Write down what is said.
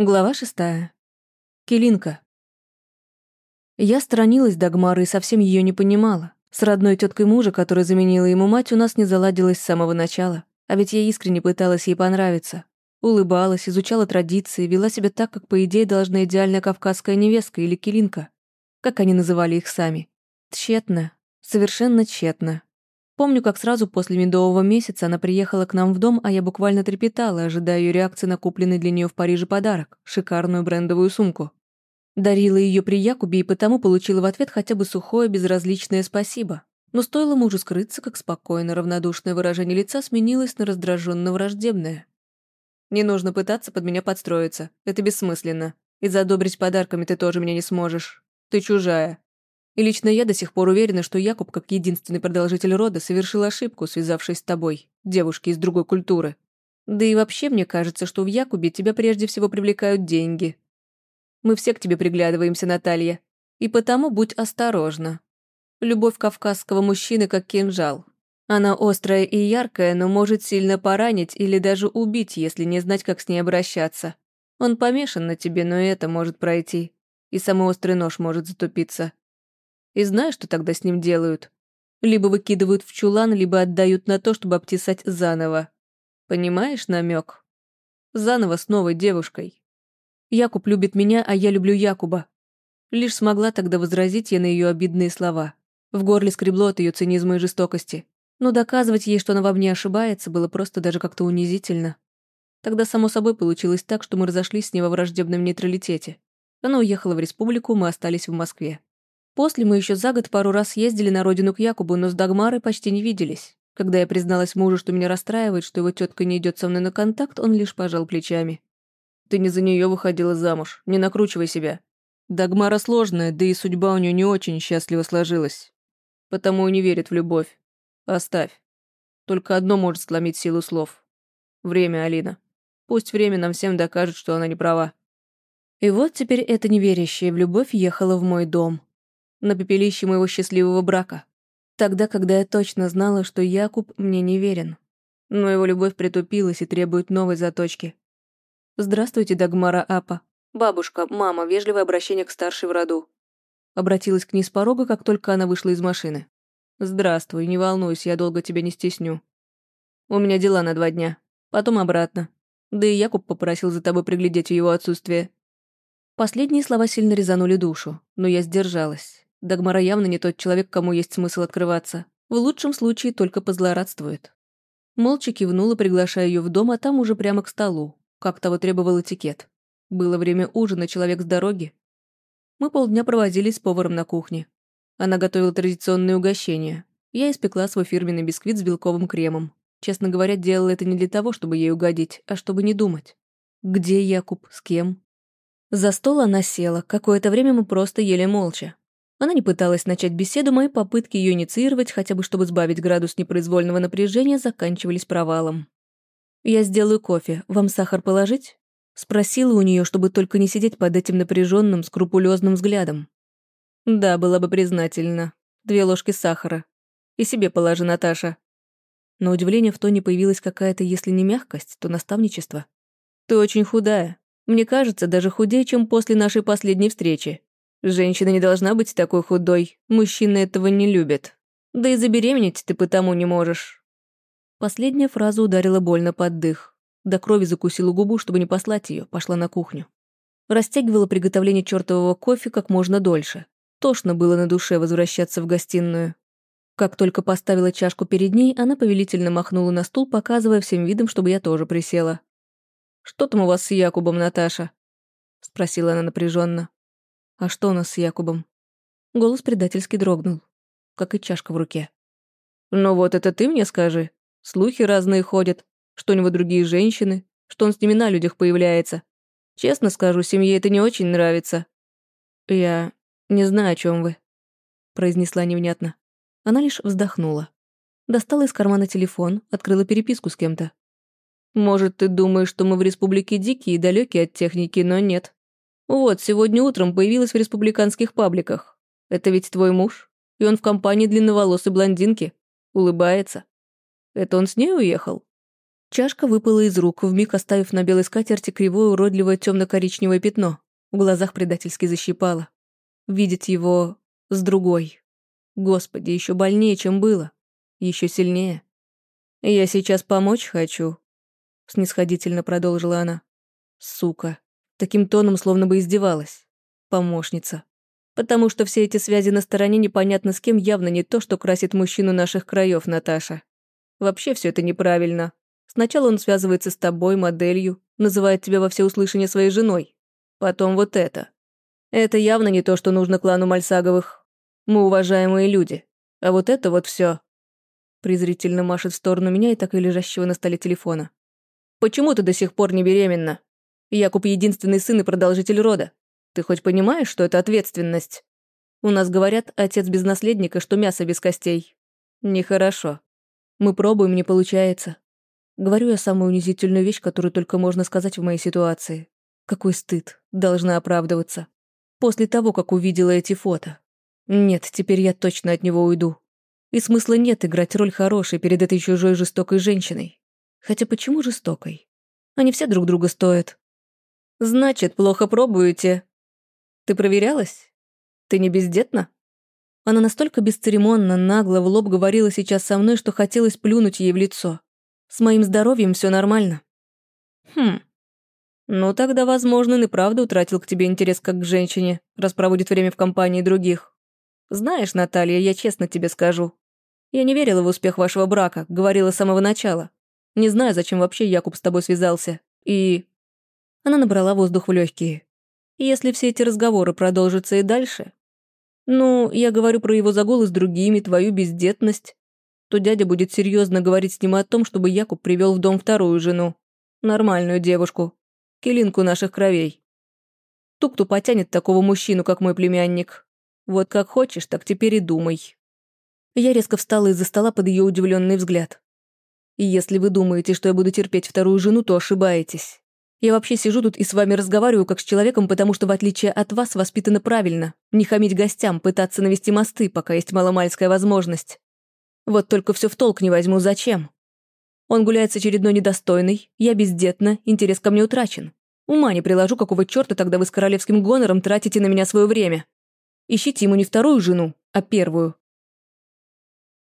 Глава шестая. Келинка. Я сторонилась Дагмары и совсем ее не понимала. С родной теткой мужа, которая заменила ему мать, у нас не заладилось с самого начала. А ведь я искренне пыталась ей понравиться. Улыбалась, изучала традиции, вела себя так, как, по идее, должна идеальная кавказская невестка или келинка. Как они называли их сами. Тщетно. Совершенно тщетно. Помню, как сразу после медового месяца она приехала к нам в дом, а я буквально трепетала, ожидая ее реакции на купленный для нее в Париже подарок — шикарную брендовую сумку. Дарила ее при Якубе и потому получила в ответ хотя бы сухое безразличное спасибо. Но стоило мужу скрыться, как спокойно равнодушное выражение лица сменилось на раздраженно враждебное. «Не нужно пытаться под меня подстроиться. Это бессмысленно. И задобрить подарками ты тоже меня не сможешь. Ты чужая. И лично я до сих пор уверена, что Якуб, как единственный продолжитель рода, совершил ошибку, связавшись с тобой, девушки из другой культуры. Да и вообще мне кажется, что в Якубе тебя прежде всего привлекают деньги. Мы все к тебе приглядываемся, Наталья. И потому будь осторожна. Любовь кавказского мужчины как кинжал. Она острая и яркая, но может сильно поранить или даже убить, если не знать, как с ней обращаться. Он помешан на тебе, но это может пройти. И самый острый нож может затупиться. И знаешь, что тогда с ним делают? Либо выкидывают в чулан, либо отдают на то, чтобы обтесать заново. Понимаешь намек? Заново с новой девушкой. Якуб любит меня, а я люблю Якуба. Лишь смогла тогда возразить я на ее обидные слова. В горле скребло от ее цинизма и жестокости. Но доказывать ей, что она во мне ошибается, было просто даже как-то унизительно. Тогда, само собой, получилось так, что мы разошлись с ней во враждебном нейтралитете. Она уехала в республику, мы остались в Москве. После мы еще за год пару раз ездили на родину к Якубу, но с Дагмарой почти не виделись. Когда я призналась мужу, что меня расстраивает, что его тетка не идет со мной на контакт, он лишь пожал плечами. «Ты не за нее выходила замуж, не накручивай себя. Дагмара сложная, да и судьба у нее не очень счастливо сложилась. Потому и не верит в любовь. Оставь. Только одно может сломить силу слов. Время, Алина. Пусть время нам всем докажет, что она не права». И вот теперь эта неверящая в любовь ехала в мой дом на пепелище моего счастливого брака. Тогда, когда я точно знала, что Якуб мне не верен. Но его любовь притупилась и требует новой заточки. «Здравствуйте, Дагмара Апа. Бабушка, мама, вежливое обращение к старшей в роду». Обратилась к ней с порога, как только она вышла из машины. «Здравствуй, не волнуйся, я долго тебя не стесню. У меня дела на два дня. Потом обратно. Да и Якуб попросил за тобой приглядеть в его отсутствие». Последние слова сильно резанули душу, но я сдержалась. Дагмара явно не тот человек, кому есть смысл открываться. В лучшем случае только позлорадствует. Молча кивнула, приглашая ее в дом, а там уже прямо к столу, как того требовал этикет. Было время ужина, человек с дороги. Мы полдня проводили с поваром на кухне. Она готовила традиционные угощения. Я испекла свой фирменный бисквит с белковым кремом. Честно говоря, делала это не для того, чтобы ей угодить, а чтобы не думать. Где Якуб, с кем? За стол она села, какое-то время мы просто ели молча. Она не пыталась начать беседу, мои попытки ее инициировать, хотя бы чтобы сбавить градус непроизвольного напряжения, заканчивались провалом. «Я сделаю кофе. Вам сахар положить?» Спросила у нее, чтобы только не сидеть под этим напряженным, скрупулезным взглядом. «Да, была бы признательна. Две ложки сахара. И себе положи, Наташа». На удивление в тоне появилась какая-то, если не мягкость, то наставничество. «Ты очень худая. Мне кажется, даже худее, чем после нашей последней встречи. Женщина не должна быть такой худой, мужчины этого не любят. Да и забеременеть ты потому не можешь». Последняя фраза ударила больно под дых. До крови закусила губу, чтобы не послать ее, пошла на кухню. Растягивала приготовление чертового кофе как можно дольше. Тошно было на душе возвращаться в гостиную. Как только поставила чашку перед ней, она повелительно махнула на стул, показывая всем видом, чтобы я тоже присела. «Что там у вас с Якубом, Наташа?» — спросила она напряженно. «А что у нас с Якубом?» Голос предательски дрогнул, как и чашка в руке. «Ну вот это ты мне скажи. Слухи разные ходят, что у него другие женщины, что он с ними на людях появляется. Честно скажу, семье это не очень нравится». «Я не знаю, о чем вы», — произнесла невнятно. Она лишь вздохнула. Достала из кармана телефон, открыла переписку с кем-то. «Может, ты думаешь, что мы в республике дикие и далекие от техники, но нет. Вот, сегодня утром появилась в республиканских пабликах. Это ведь твой муж? И он в компании длинноволосой блондинки. Улыбается. Это он с ней уехал? Чашка выпала из рук, вмиг оставив на белой скатерти кривое уродливое темно-коричневое пятно. В глазах предательски защипало. Видеть его с другой. Господи, еще больнее, чем было. Еще сильнее. «Я сейчас помочь хочу», — снисходительно продолжила она. «Сука». Таким тоном словно бы издевалась. Помощница. Потому что все эти связи на стороне непонятно с кем явно не то, что красит мужчину наших краев, Наташа. Вообще все это неправильно. Сначала он связывается с тобой, моделью, называет тебя во всеуслышание своей женой. Потом вот это. Это явно не то, что нужно клану Мальсаговых. Мы уважаемые люди. А вот это вот все. Презрительно машет в сторону меня и так и лежащего на столе телефона. «Почему ты до сих пор не беременна? Якуб единственный сын и продолжитель рода. Ты хоть понимаешь, что это ответственность? У нас говорят, отец без наследника, что мясо без костей. Нехорошо. Мы пробуем, не получается. Говорю я самую унизительную вещь, которую только можно сказать в моей ситуации. Какой стыд. Должна оправдываться. После того, как увидела эти фото. Нет, теперь я точно от него уйду. И смысла нет играть роль хорошей перед этой чужой жестокой женщиной. Хотя почему жестокой? Они все друг друга стоят. Значит, плохо пробуете. Ты проверялась? Ты не бездетна? Она настолько бесцеремонно, нагло, в лоб говорила сейчас со мной, что хотелось плюнуть ей в лицо. С моим здоровьем все нормально. Хм. Ну тогда, возможно, он и правда утратил к тебе интерес как к женщине, раз проводит время в компании других. Знаешь, Наталья, я честно тебе скажу. Я не верила в успех вашего брака, говорила с самого начала. Не знаю, зачем вообще Якуб с тобой связался. И... Она набрала воздух в легкие. Если все эти разговоры продолжатся и дальше... Ну, я говорю про его загулы с другими, твою бездетность, то дядя будет серьезно говорить с ним о том, чтобы Якуб привел в дом вторую жену. Нормальную девушку. Келинку наших кровей. Тук-ту потянет такого мужчину, как мой племянник. Вот как хочешь, так теперь и думай. Я резко встала из-за стола под ее удивленный взгляд. И если вы думаете, что я буду терпеть вторую жену, то ошибаетесь. Я вообще сижу тут и с вами разговариваю как с человеком, потому что, в отличие от вас, воспитана правильно. Не хамить гостям, пытаться навести мосты, пока есть маломальская возможность. Вот только все в толк не возьму, зачем? Он гуляет с очередной недостойной, я бездетна, интерес ко мне утрачен. Ума не приложу, какого черта тогда вы с королевским гонором тратите на меня свое время. Ищите ему не вторую жену, а первую.